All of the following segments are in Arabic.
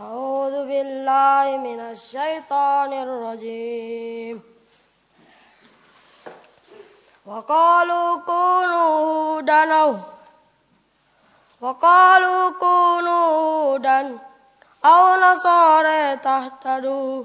أعوذ بالله من الشيطان الرجيم. وقالوا كونوا هودا. وقالوا كونوا هودا. أو نصارى تهتدوا.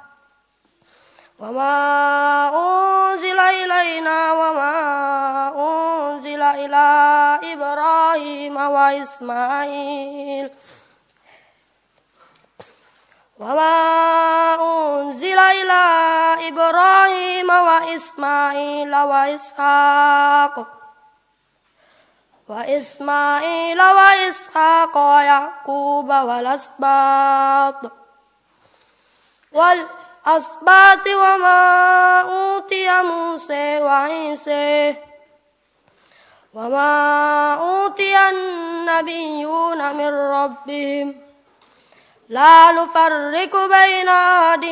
وما أنزل إلينا وما أنزل إلى إبراهيم وإسماعيل وما أنزل إلى إبراهيم وإسماعيل وإسحاق وإسماعيل وإسحاق ويعقوب والأسباط والأسباط وما أوتي موسى وعيسى وما أوتي النبيون من ربهم. لا نفرق بين أحد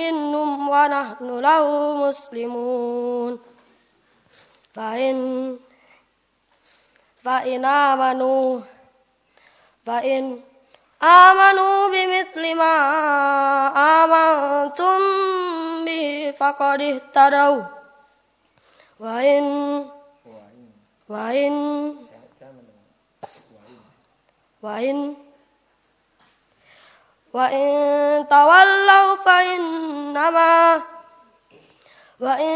منهم ونحن له مسلمون. فإن فإن آمنوا فإن آمنوا بمثل ما فقد اهتدوا. وإن وإن وإن وإن تولوا فإنما وإن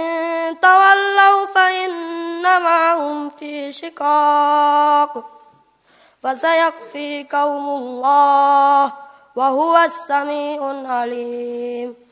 تولوا فإنما هم في شقاق. فسيكفيكهم الله وهو السميع العليم.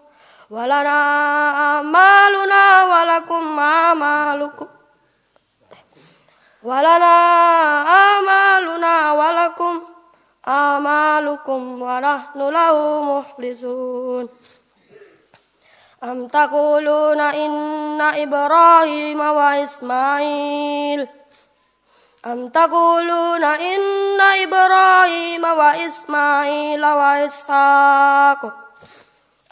ولنا أعمالنا ولكم أعمالكم. ولنا أعمالنا ولكم أعمالكم ونحن له مخلصون. أم تقولون إن إبراهيم وإسماعيل أم تقولون إن إبراهيم وإسماعيل وإسحاق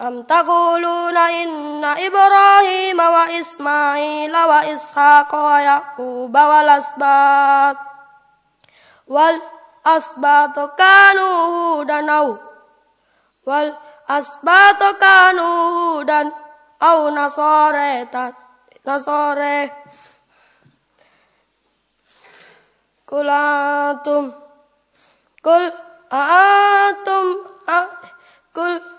أم تقولون إن إبراهيم وإسماعيل وإسحاق ويعقوب والأسباط؟ والأسباط كانوا هودا أو والأسباط كانوا هودا أو نصارى نصارى. قل أنتم قل أأنتم قل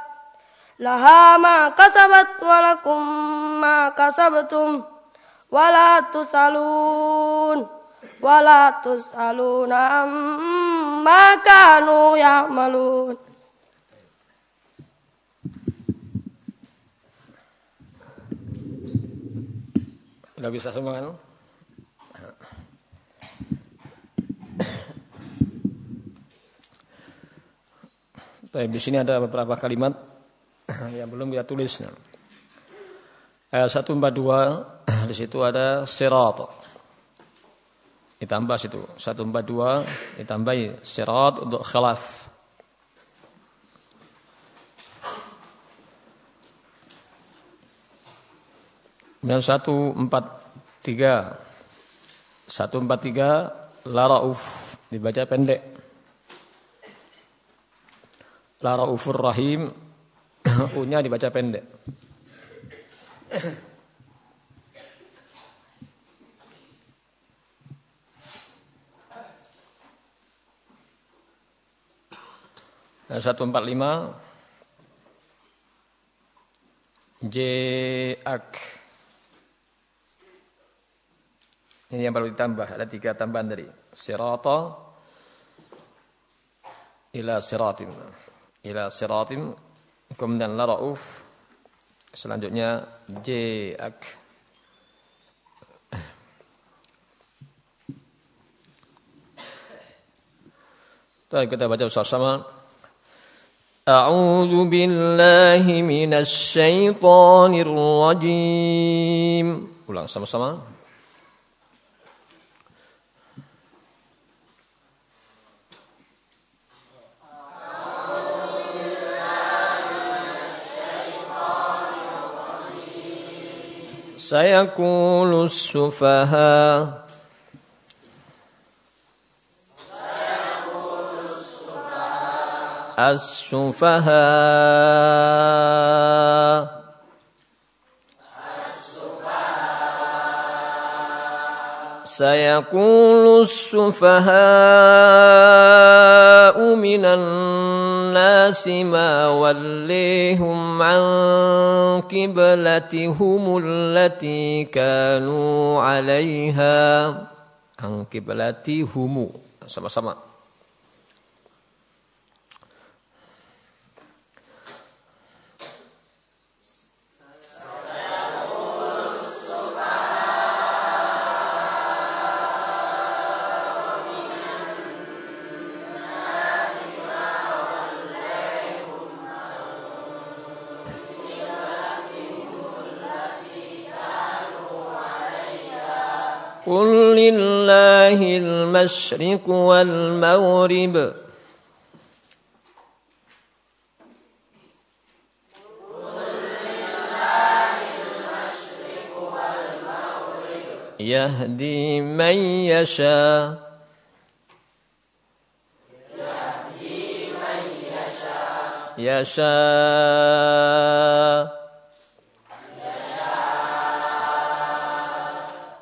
laha ma kasabat walakum ma kasabtum wala tusalun wala tusaluna amma kanu ya'malun Udah bisa semua kan? Tapi di sini ada beberapa kalimat yang belum kita tulis. Ayat 142 di situ ada sirat. Ditambah situ 142 ditambahi sirat untuk khilaf. Kemudian 143 143 la rauf dibaca pendek. La raufur rahim u-nya dibaca pendek. Dan 145 J ak Ini yang baru ditambah, ada tiga tambahan dari sirata ila siratim. Ila siratim kemudian la rauf selanjutnya ja'ak Baik, kita baca bersama-sama. A'udzu billahi minasy syaithanir rajim. Ulang sama-sama. سيقول السفهاء. السفهاء. سيقول السفهاء من الناس ما وليهم عن قبلتهم التي كانوا عليها. عن قبلتهم. Sama-sama. قل لله المشرق والمغرب يهدي من يشاء يهدي من يشاء يشاء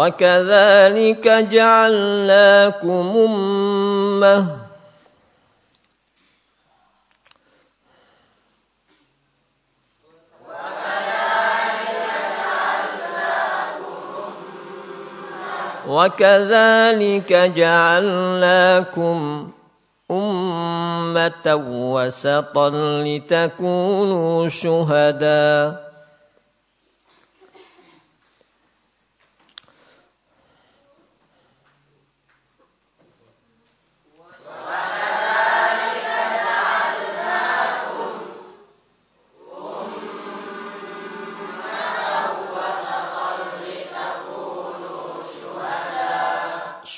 وكذلك جعلناكم أمة. وكذلك جعلناكم أمة وسطا لتكونوا شهداء.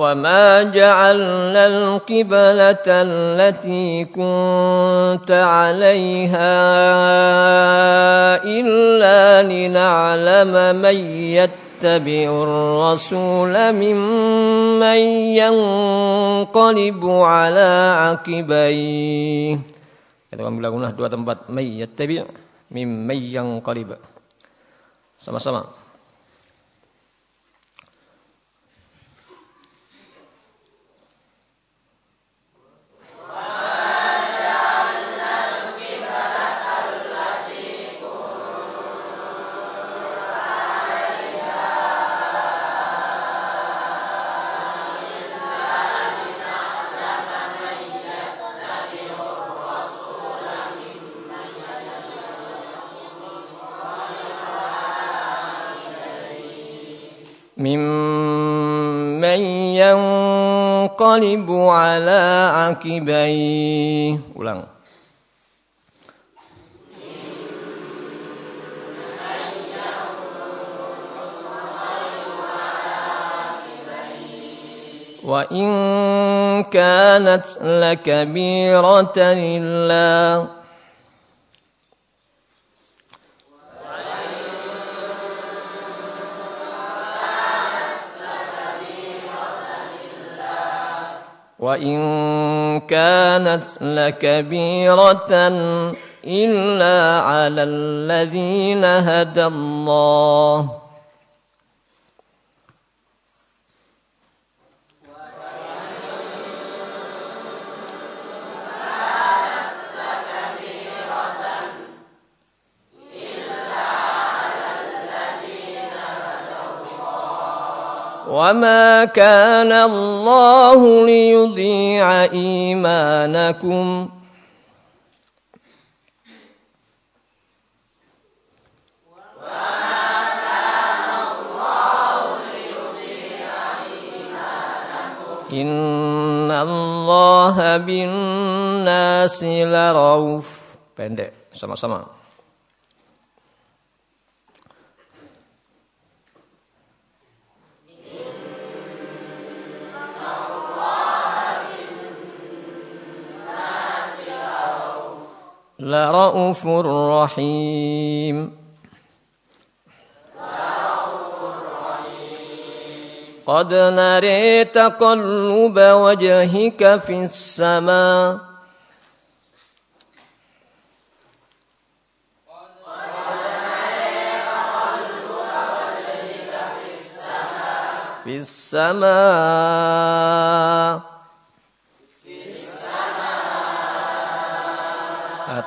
وما جعلنا القبلة التي كنت عليها إلا لنعلم من يتبع الرسول ممن ينقلب على عقبيه Kita akan bilang dua tempat may yattabi' mimman yanqalib. Sama-sama. ممن ينقلب على عقبيه. Ulang. وإن كانت لكبيرة إلا وإن كانت لكبيرة إلا على الذين هدى الله وما كان الله ليضيع إيمانكم. إن الله بالناس لرؤوف pendek sama-sama. لرؤوف رحيم. قد نري تقلب وجهك في السماء. في السماء.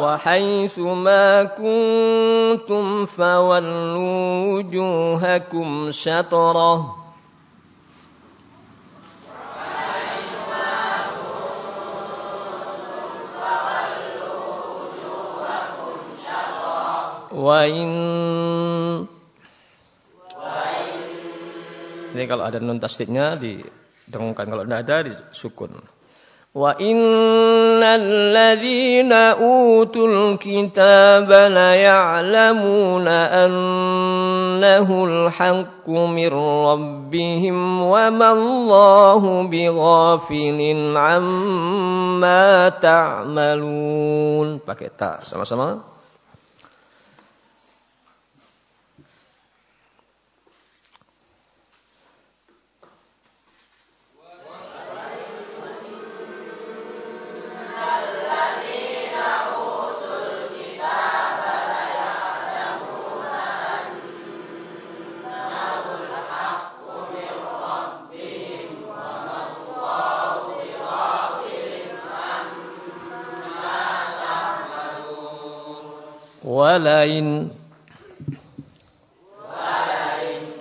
وحيث ما كنتم فولوا وجوهكم شطره وإن Jadi kalau ada nun tasdidnya didengungkan, kalau tidak ada disukun. وإن الذين أوتوا الكتاب ليعلمون أنه الحق من ربهم وما الله بغافل عما تعملون. Pakai sama-sama. ولئن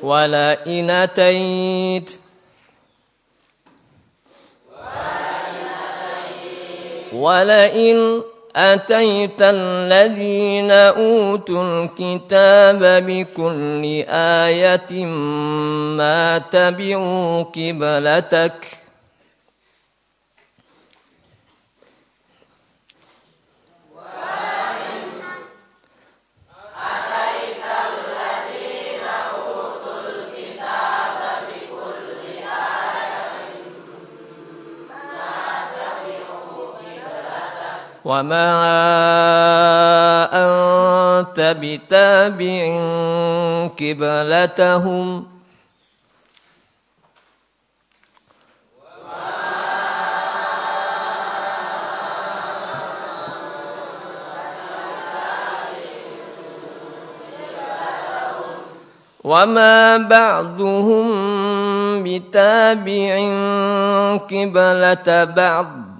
ولئن أتيت ولئن أتيت الذين أوتوا الكتاب بكل آية ما تبعوا قبلتك وما أنت بتابع قبلتهم وما بعضهم بتابع قبلة بعض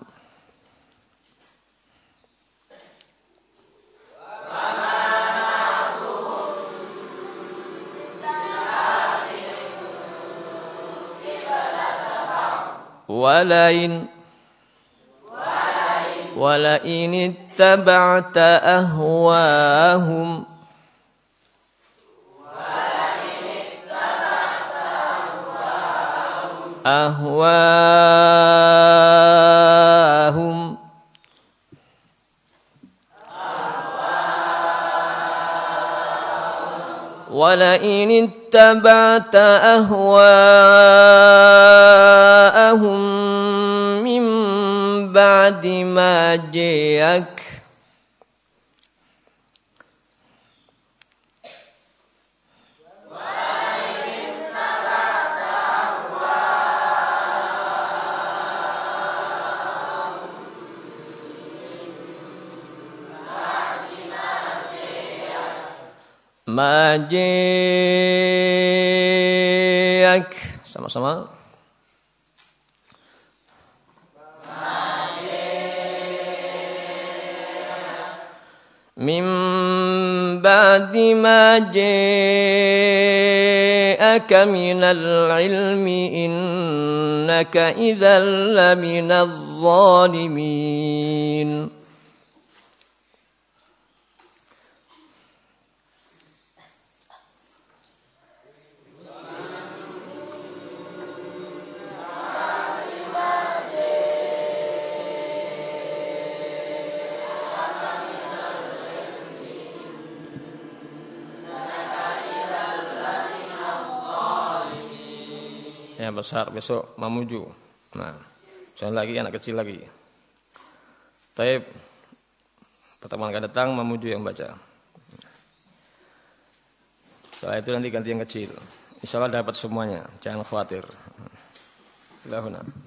ولئن ولئن اتبعت أهواهم أهواهم ولئن اتبعت أهواءهم من بعد ما جاءك ما جاءك sama-sama. من بعد ما جاءك من العلم إنك إذا لمن الظالمين. Besar besok Mamuju. Nah, jangan lagi anak kecil lagi. Taib pertemuan akan datang Mamuju yang baca. Setelah itu nanti ganti yang kecil. Insya Allah dapat semuanya, jangan khawatir. Ilahuna.